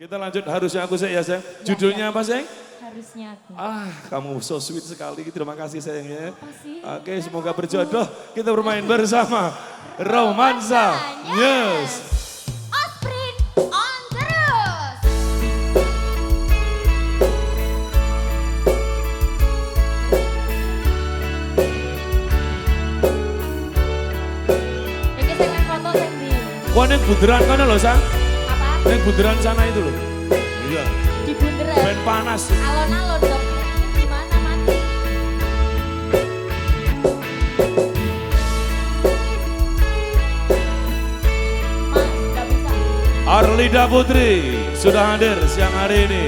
Kita lanjut harusnya aku sayang ya sayang. Judulnya apa sayang? Harusnya aku. Ah, kamu so sweet sekali. Terima kasih sayangnya. kasih. Oke, semoga berjodoh. Kita bermain bersama Romansa News. Di Wah, neng bunderan kan loh, Sang. Apa? Neng bunderan sana itu loh. Iya, Di bunderan. main panas. Alon-alon dong. Gimana mati? Mas, gak bisa. Arlida Putri sudah hadir siang hari ini.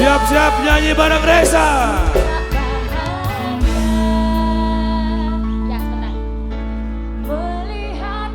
Siap-siap nyanyi bareng Reza. Ya, tenang. Melihat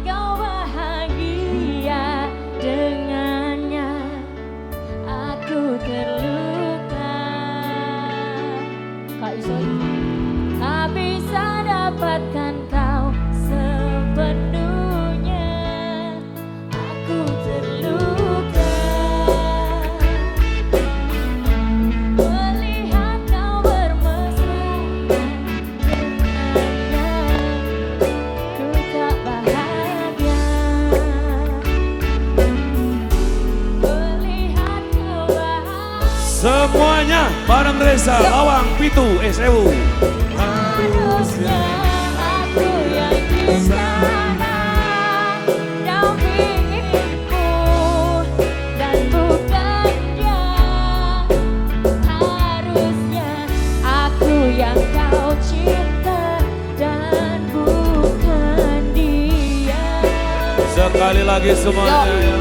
Semuanya bareng Reza, Lawang, Pitu, SEU. harusnya aku yang di sana dampingimu dan bukan dia. Harusnya aku yang kau cinta dan bukan dia. Sekali lagi semuanya ya.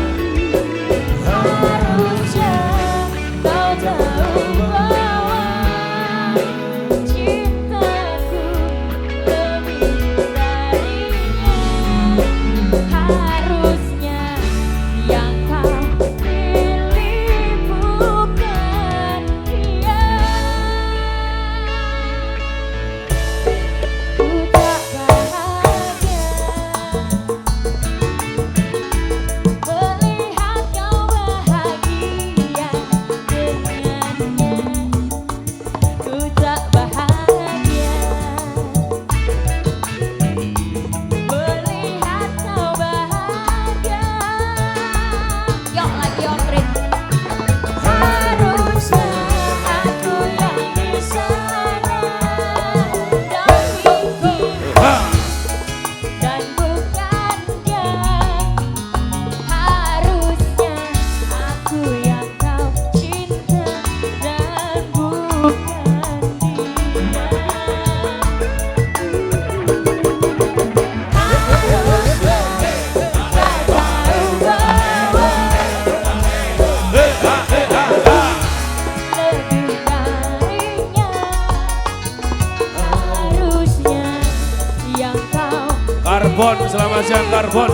Karbon, selamat siang Karbon.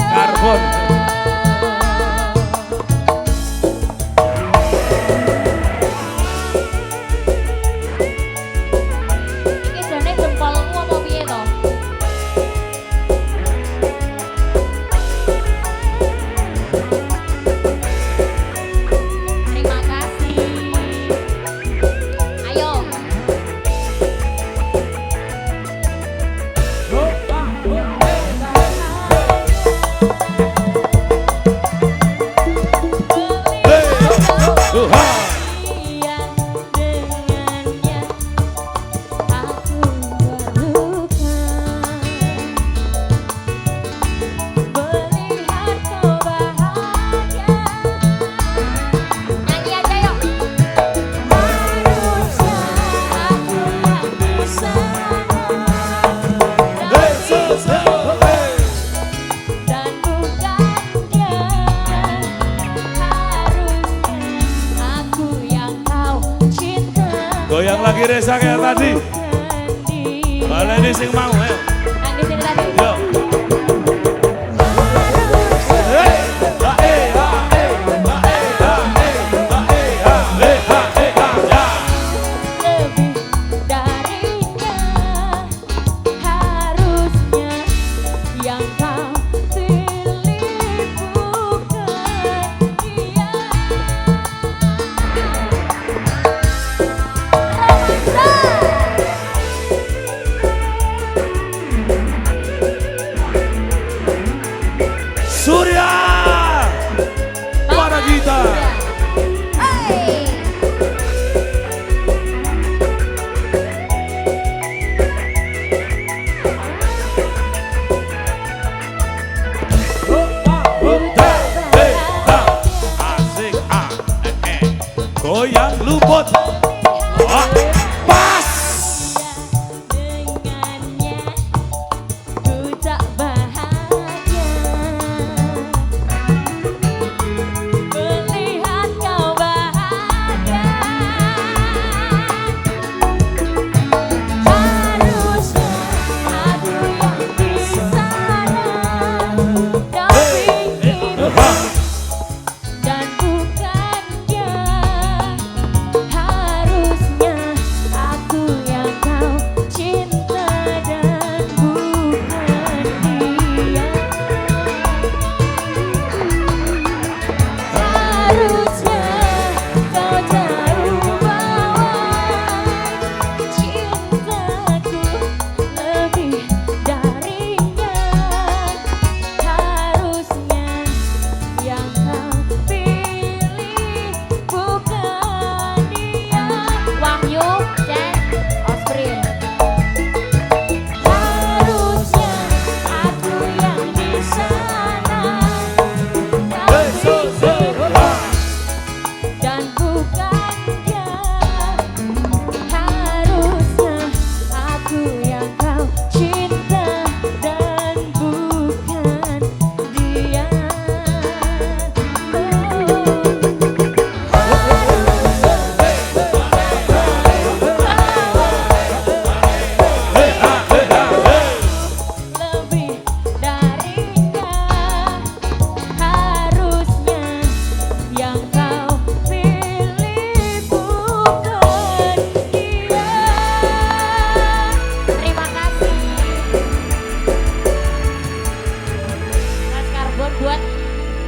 Karbon. Hoo-ha! Goyang lagi Reza kayak tadi. Ini sing mau, ayo. yang luput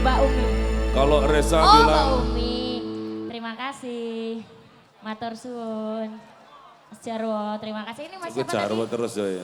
Mbak Umi. Kalau Reza oh, bilang... Mbak Umi. Terima kasih. Matur suwun. Jarwo, terima kasih. Ini Mas Jarwo terus ya.